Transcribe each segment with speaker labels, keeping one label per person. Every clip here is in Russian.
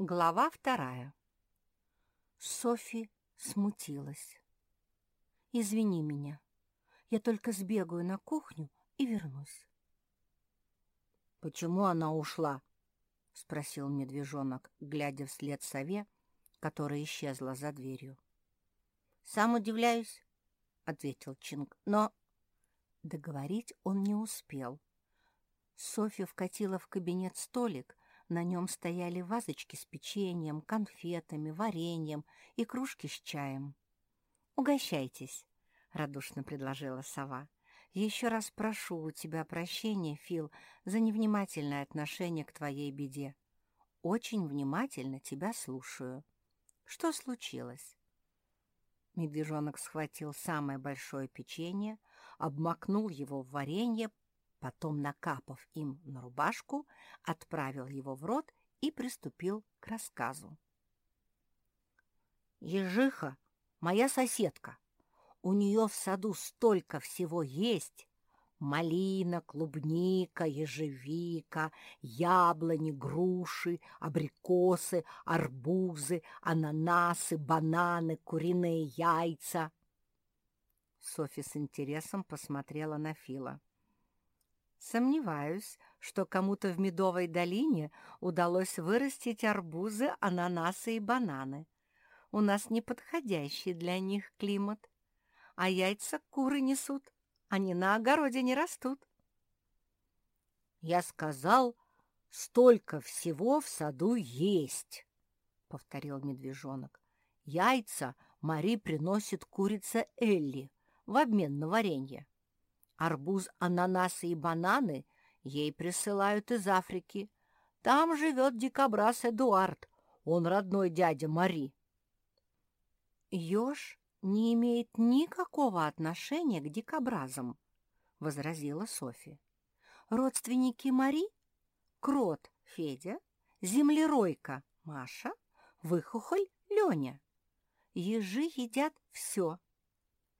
Speaker 1: Глава вторая. Софи смутилась. «Извини меня. Я только сбегаю на кухню и вернусь».
Speaker 2: «Почему она ушла?» — спросил медвежонок, глядя вслед сове, которая исчезла за дверью.
Speaker 1: «Сам удивляюсь», — ответил Чинг, — «но...» Договорить он не успел. Софья вкатила в кабинет столик, на нем стояли вазочки с печеньем, конфетами, вареньем и кружки с чаем. «Угощайтесь», — радушно предложила сова. «Еще раз прошу у тебя прощения, Фил, за невнимательное отношение к твоей беде. Очень внимательно тебя слушаю. Что случилось?» Медвежонок схватил самое большое печенье, обмакнул его в варенье, Потом, накапав им на рубашку, отправил его в рот и приступил к рассказу.
Speaker 2: «Ежиха — моя соседка. У нее в саду столько всего есть. Малина, клубника, ежевика, яблони, груши, абрикосы, арбузы, ананасы, бананы, куриные яйца».
Speaker 1: Софи с интересом посмотрела на Фила. Сомневаюсь, что кому-то в Медовой долине удалось вырастить арбузы, ананасы и бананы. У нас неподходящий для них климат. А яйца куры несут, они на огороде не растут.
Speaker 2: «Я сказал, столько всего в саду есть», — повторил медвежонок. «Яйца Мари приносит курица Элли в обмен на варенье. Арбуз, ананасы и бананы ей присылают из Африки. Там живет дикобраз Эдуард, он родной дядя Мари.
Speaker 1: «Еж не имеет никакого отношения к дикобразам», — возразила Софи. «Родственники Мари — крот Федя, землеройка Маша, выхухоль Леня. Ежи едят все,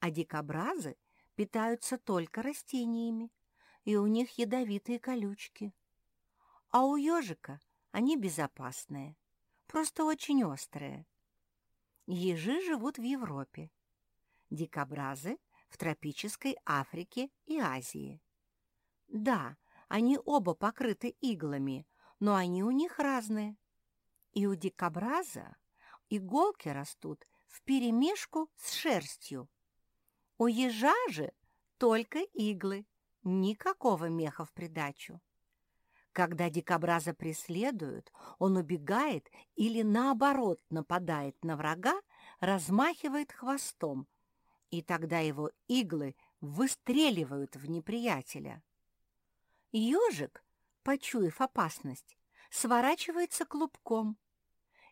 Speaker 1: а дикобразы — питаются только растениями, и у них ядовитые колючки. А у ежика они безопасные, просто очень острые. Ежи живут в Европе, дикобразы — в тропической Африке и Азии. Да, они оба покрыты иглами, но они у них разные. И у дикобраза иголки растут вперемешку с шерстью, у ежа же только иглы, никакого меха в придачу. Когда дикобраза преследуют, он убегает или, наоборот, нападает на врага, размахивает хвостом, и тогда его иглы выстреливают в неприятеля. Ежик, почуяв опасность, сворачивается клубком.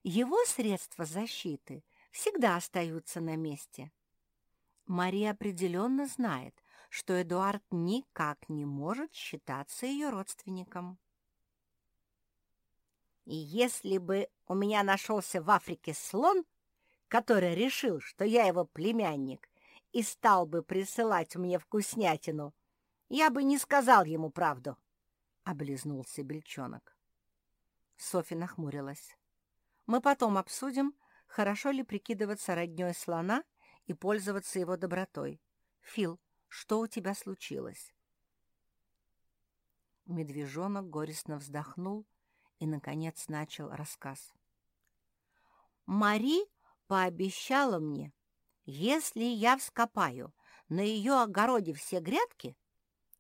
Speaker 1: Его средства защиты всегда остаются на месте. Мария определенно знает, что Эдуард никак не может считаться ее родственником.
Speaker 2: И если бы у меня нашелся в Африке слон, который решил, что я его племянник, и стал бы присылать мне вкуснятину, я бы не сказал ему правду, — облизнулся бельчонок.
Speaker 1: Софья нахмурилась. Мы потом обсудим, хорошо ли прикидываться роднёй слона — и пользоваться его добротой. Фил, что у тебя случилось?» Медвежонок горестно вздохнул и, наконец, начал рассказ.
Speaker 2: «Мари пообещала мне, если я вскопаю на ее огороде все грядки,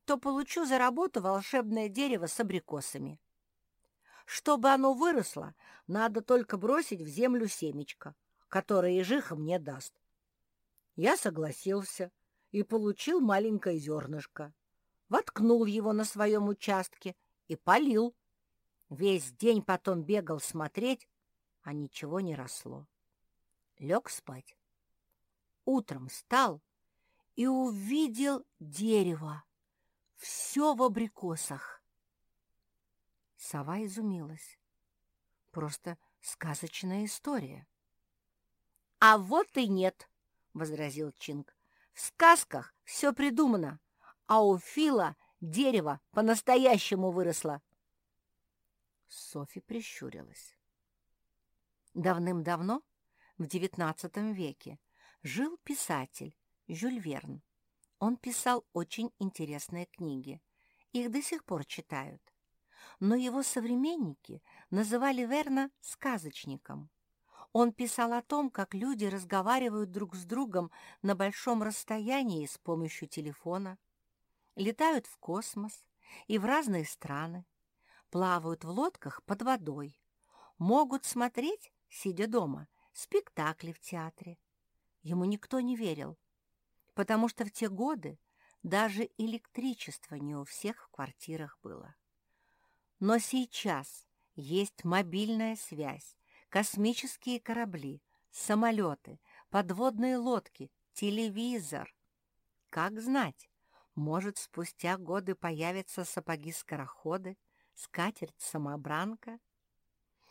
Speaker 2: то получу за работу волшебное дерево с абрикосами. Чтобы оно выросло, надо только бросить в землю семечко, которое ежиха мне даст. Я согласился и получил маленькое зернышко. Воткнул его на своем участке и полил. Весь день потом бегал смотреть, а ничего не росло. Лег спать. Утром встал и увидел дерево. Все в абрикосах.
Speaker 1: Сова изумилась. Просто сказочная история.
Speaker 2: — А вот и нет, возразил Чинг. «В сказках все придумано, а у Фила дерево по-настоящему выросло».
Speaker 1: Софи прищурилась. Давным-давно, в XIX веке, жил писатель Жюль Верн. Он писал очень интересные книги. Их до сих пор читают. Но его современники называли Верна сказочником. Он писал о том, как люди разговаривают друг с другом на большом расстоянии с помощью телефона, летают в космос и в разные страны, плавают в лодках под водой, могут смотреть, сидя дома, спектакли в театре. Ему никто не верил, потому что в те годы даже электричество не у всех в квартирах было. Но сейчас есть мобильная связь, космические корабли, самолеты, подводные лодки, телевизор. Как знать, может, спустя годы появятся сапоги-скороходы, скатерть-самобранка?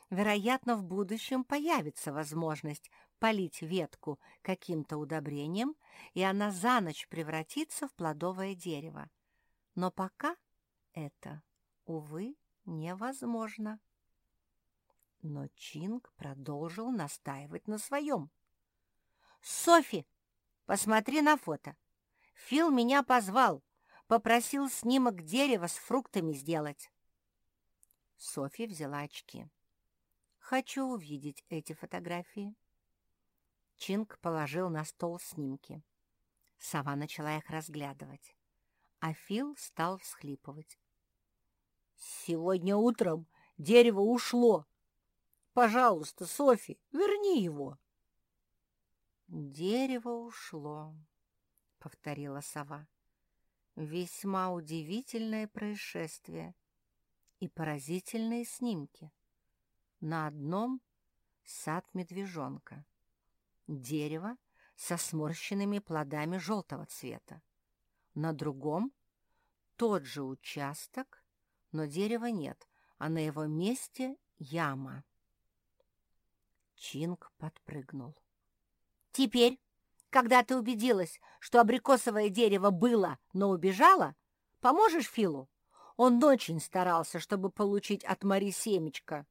Speaker 1: Вероятно, в будущем появится возможность полить ветку каким-то удобрением, и она за ночь превратится в плодовое дерево. Но пока это, увы, невозможно. Но Чинг продолжил настаивать на своем. «Софи, посмотри на фото. Фил меня позвал, попросил снимок дерева с фруктами сделать». Софи взяла очки. «Хочу увидеть эти фотографии». Чинг положил на стол снимки. Сова начала их разглядывать, а Фил стал всхлипывать. «Сегодня утром дерево ушло. Пожалуйста, Софи, верни его». «Дерево ушло», — повторила сова. «Весьма удивительное происшествие и поразительные снимки. На одном — сад медвежонка, дерево со сморщенными плодами желтого цвета, на другом — тот же участок, но дерева нет, а на его месте яма. Чинг подпрыгнул. «Теперь, когда ты убедилась, что абрикосовое дерево было, но убежало, поможешь Филу? Он очень старался, чтобы получить от Мари семечко».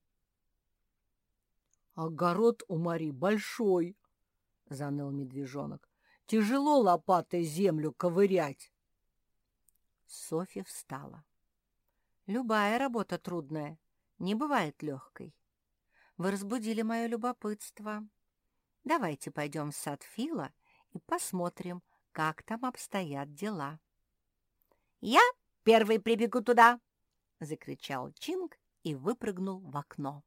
Speaker 2: «Огород у Мари большой», — заныл медвежонок. «Тяжело лопатой землю ковырять».
Speaker 1: Софья встала. «Любая работа трудная, не бывает легкой. Вы разбудили мое любопытство. Давайте пойдем в сад Фила и посмотрим, как там обстоят дела». «Я первый прибегу туда!» — закричал Чинг и выпрыгнул в окно.